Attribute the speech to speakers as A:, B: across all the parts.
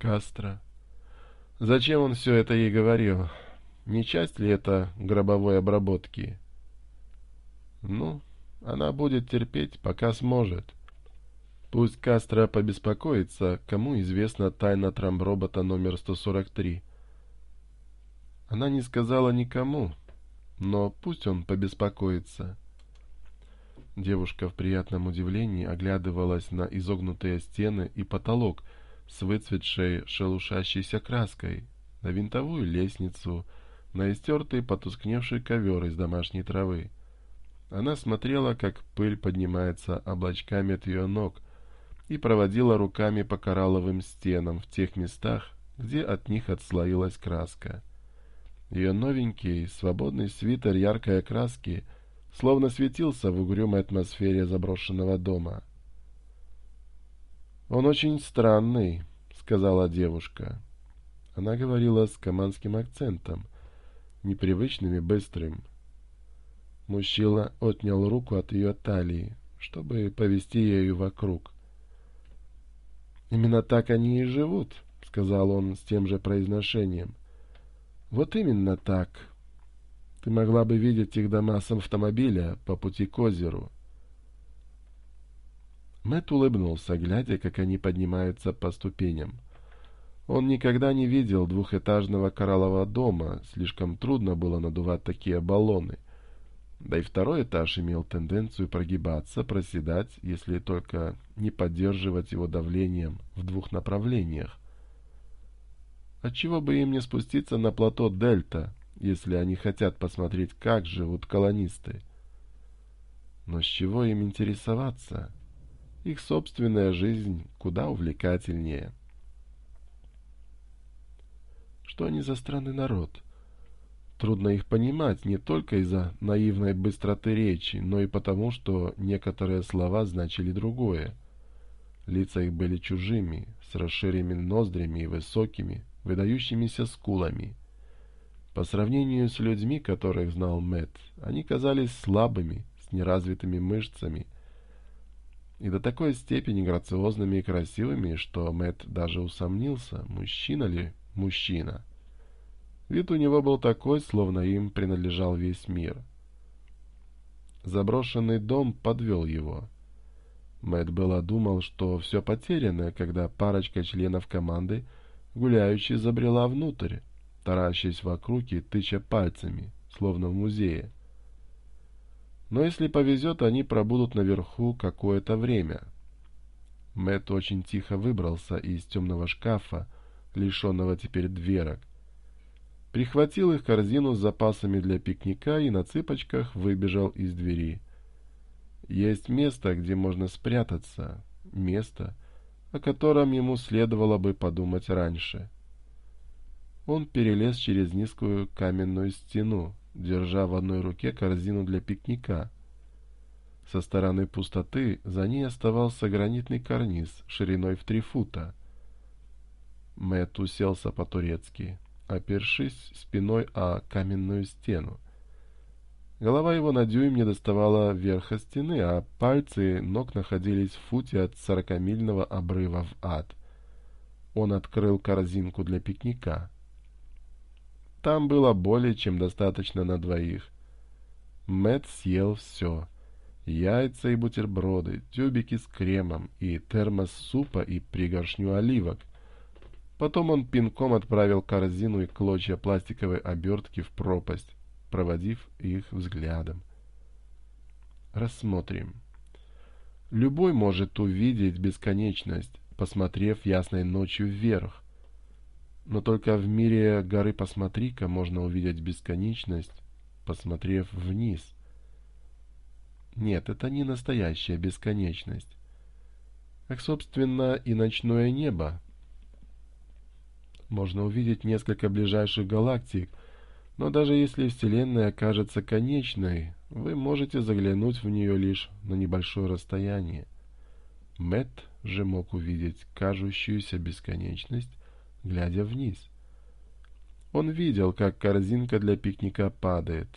A: Кастро. Зачем он все это ей говорил? Не часть ли это гробовой обработки? Ну, она будет терпеть, пока сможет. Пусть Кастро побеспокоится, кому известна тайна трамбробота номер 143. Она не сказала никому, но пусть он побеспокоится. Девушка в приятном удивлении оглядывалась на изогнутые стены и потолок — с выцветшей шелушащейся краской, на винтовую лестницу, на истертый потускневший ковер из домашней травы. Она смотрела, как пыль поднимается облачками от ее ног, и проводила руками по коралловым стенам в тех местах, где от них отслоилась краска. Ее новенький, свободный свитер яркой окраски, словно светился в угрюмой атмосфере заброшенного дома. «Он очень странный», — сказала девушка. Она говорила с каманским акцентом, непривычным и быстрым. Мужчина отнял руку от ее талии, чтобы повести ею вокруг. «Именно так они и живут», — сказал он с тем же произношением. «Вот именно так. Ты могла бы видеть их дома с автомобиля по пути к озеру». Мэт улыбнулся, глядя, как они поднимаются по ступеням. Он никогда не видел двухэтажного кораллового дома, слишком трудно было надувать такие баллоны. Да и второй этаж имел тенденцию прогибаться, проседать, если только не поддерживать его давлением в двух направлениях. Отчего бы им не спуститься на плато Дельта, если они хотят посмотреть, как живут колонисты? Но с чего им интересоваться? их собственная жизнь куда увлекательнее. Что они за странный народ? Трудно их понимать не только из-за наивной быстроты речи, но и потому, что некоторые слова значили другое. Лица их были чужими, с расширенными ноздрями и высокими, выдающимися скулами. По сравнению с людьми, которых знал Мэтт, они казались слабыми, с неразвитыми мышцами – и до такой степени грациозными и красивыми, что Мэтт даже усомнился, мужчина ли мужчина. Вид у него был такой, словно им принадлежал весь мир. Заброшенный дом подвел его. Мэтт было думал, что все потеряно, когда парочка членов команды, гуляющей, забрела внутрь, таращаясь вокруг и тыча пальцами, словно в музее. Но если повезет, они пробудут наверху какое-то время. Мэт очень тихо выбрался из темного шкафа, лишенного теперь дверок. Прихватил их корзину с запасами для пикника и на цыпочках выбежал из двери. Есть место, где можно спрятаться. Место, о котором ему следовало бы подумать раньше. Он перелез через низкую каменную стену держа в одной руке корзину для пикника. Со стороны пустоты за ней оставался гранитный карниз шириной в три фута. Мэтт уселся по-турецки, опершись спиной о каменную стену. Голова его на дюйм не доставала верха стены, а пальцы ног находились в футе от сорокамильного обрыва в ад. Он открыл корзинку для пикника. Там было более чем достаточно на двоих. Мэт съел все. Яйца и бутерброды, тюбики с кремом и термос супа и пригоршню оливок. Потом он пинком отправил корзину и клочья пластиковой обертки в пропасть, проводив их взглядом. Рассмотрим. Любой может увидеть бесконечность, посмотрев ясной ночью вверх. Но только в мире горы Посмотри-ка можно увидеть бесконечность, посмотрев вниз. Нет, это не настоящая бесконечность. Как, собственно, и ночное небо. Можно увидеть несколько ближайших галактик, но даже если Вселенная окажется конечной, вы можете заглянуть в нее лишь на небольшое расстояние. Мэтт же мог увидеть кажущуюся бесконечность, глядя вниз. Он видел, как корзинка для пикника падает,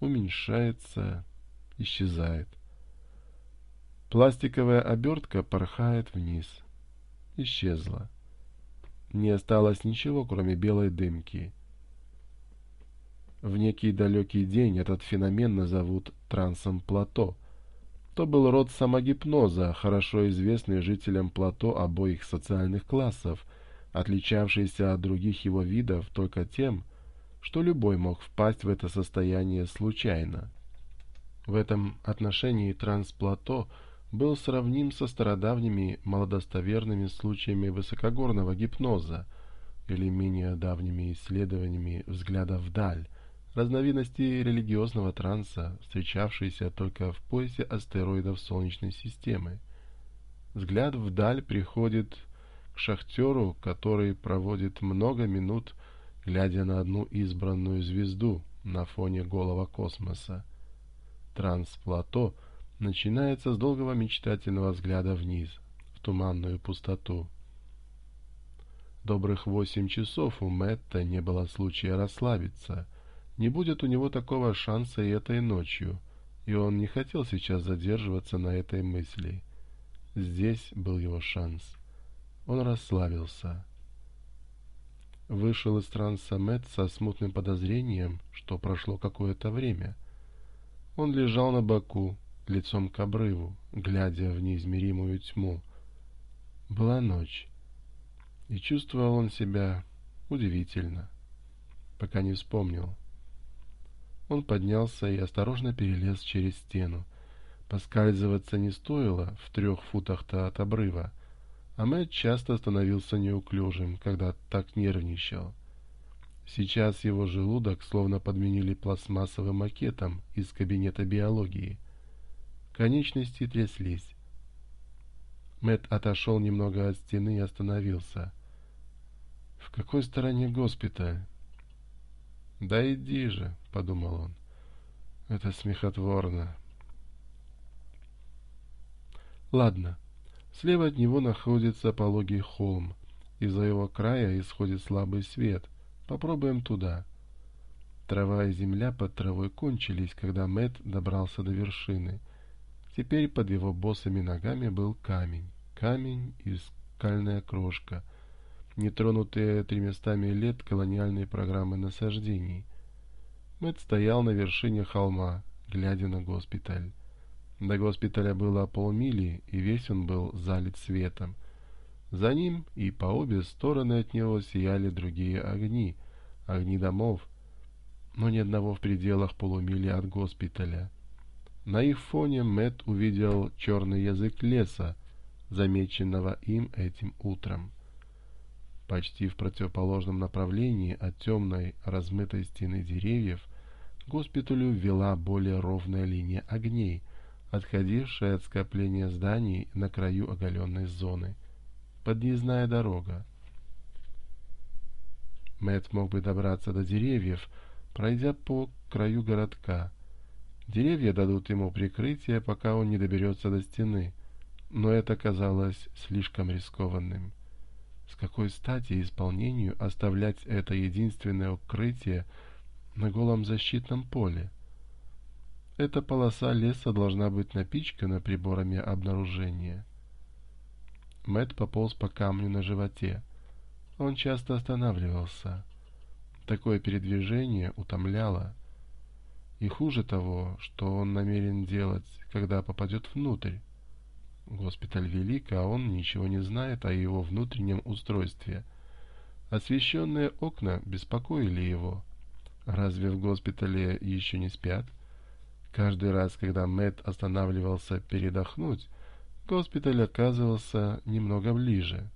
A: уменьшается, исчезает. Пластиковая обертка порхает вниз. Исчезла. Не осталось ничего, кроме белой дымки. В некий далекий день этот феномен назовут трансом плато. То был род самогипноза, хорошо известный жителям плато обоих социальных классов – отличавшийся от других его видов только тем, что любой мог впасть в это состояние случайно. В этом отношении трансплато был сравним со стародавними малодостоверными случаями высокогорного гипноза или менее давними исследованиями взгляда вдаль, разновидности религиозного транса, встречавшейся только в поясе астероидов Солнечной системы. Взгляд вдаль приходит шахтеру, который проводит много минут, глядя на одну избранную звезду на фоне голого космоса. Трансплато начинается с долгого мечтательного взгляда вниз, в туманную пустоту. Добрых восемь часов у Мэтта не было случая расслабиться. Не будет у него такого шанса и этой ночью, и он не хотел сейчас задерживаться на этой мысли. Здесь был его шанс. Он расслабился. Вышел из транса Мэтт со смутным подозрением, что прошло какое-то время. Он лежал на боку, лицом к обрыву, глядя в неизмеримую тьму. Была ночь, и чувствовал он себя удивительно, пока не вспомнил. Он поднялся и осторожно перелез через стену. Поскальзываться не стоило в трех футах-то от обрыва — а Амед часто становился неуклюжим, когда так нервничал. Сейчас его желудок словно подменили пластмассовым макетом из кабинета биологии. Конечности тряслись. Мэт отошел немного от стены и остановился. «В какой стороне госпиталь?» «Да иди же», — подумал он. «Это смехотворно». «Ладно, Слева от него находится пологий холм. Из-за его края исходит слабый свет. Попробуем туда. Трава и земля под травой кончились, когда Мэт добрался до вершины. Теперь под его босыми ногами был камень. Камень и скальная крошка, нетронутые треместами лет колониальной программы насаждений. Мэт стоял на вершине холма, глядя на госпиталь. До госпиталя было полмили, и весь он был залит светом. За ним и по обе стороны от него сияли другие огни, огни домов, но ни одного в пределах полумили от госпиталя. На их фоне Мэт увидел черный язык леса, замеченного им этим утром. Почти в противоположном направлении от темной размытой стены деревьев к госпиталю вела более ровная линия огней — отходившая от скопления зданий на краю оголенной зоны. Подъездная дорога. Мэтт мог бы добраться до деревьев, пройдя по краю городка. Деревья дадут ему прикрытие, пока он не доберется до стены, но это казалось слишком рискованным. С какой стати исполнению оставлять это единственное укрытие на голом защитном поле? Эта полоса леса должна быть напичкана приборами обнаружения. Мэт пополз по камню на животе. Он часто останавливался. Такое передвижение утомляло. И хуже того, что он намерен делать, когда попадет внутрь. Госпиталь велик, а он ничего не знает о его внутреннем устройстве. Освещенные окна беспокоили его. Разве в госпитале еще не спят? — Каждый раз, когда Мэтт останавливался передохнуть, госпиталь оказывался немного ближе.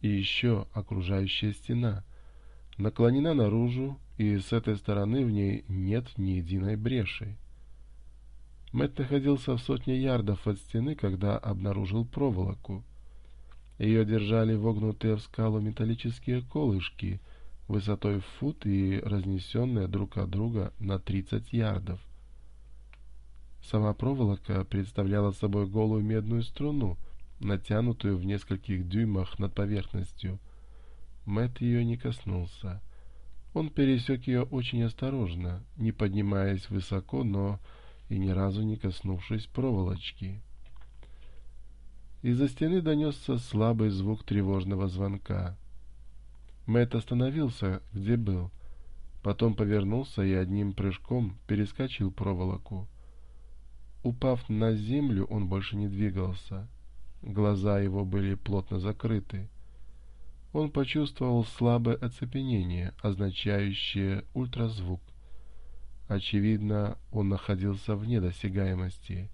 A: И еще окружающая стена наклонена наружу, и с этой стороны в ней нет ни единой бреши. Мэтт находился в сотне ярдов от стены, когда обнаружил проволоку. Ее держали вогнутые в скалу металлические колышки — высотой в фут и разнесенная друг от друга на 30 ярдов. Сама проволока представляла собой голую медную струну, натянутую в нескольких дюймах над поверхностью. Мэтт ее не коснулся. Он пересек ее очень осторожно, не поднимаясь высоко, но и ни разу не коснувшись проволочки. Из-за стены донесся слабый звук тревожного звонка. Мэтт остановился, где был. Потом повернулся и одним прыжком перескочил проволоку. Упав на землю, он больше не двигался. Глаза его были плотно закрыты. Он почувствовал слабое оцепенение, означающее ультразвук. Очевидно, он находился вне досягаемости.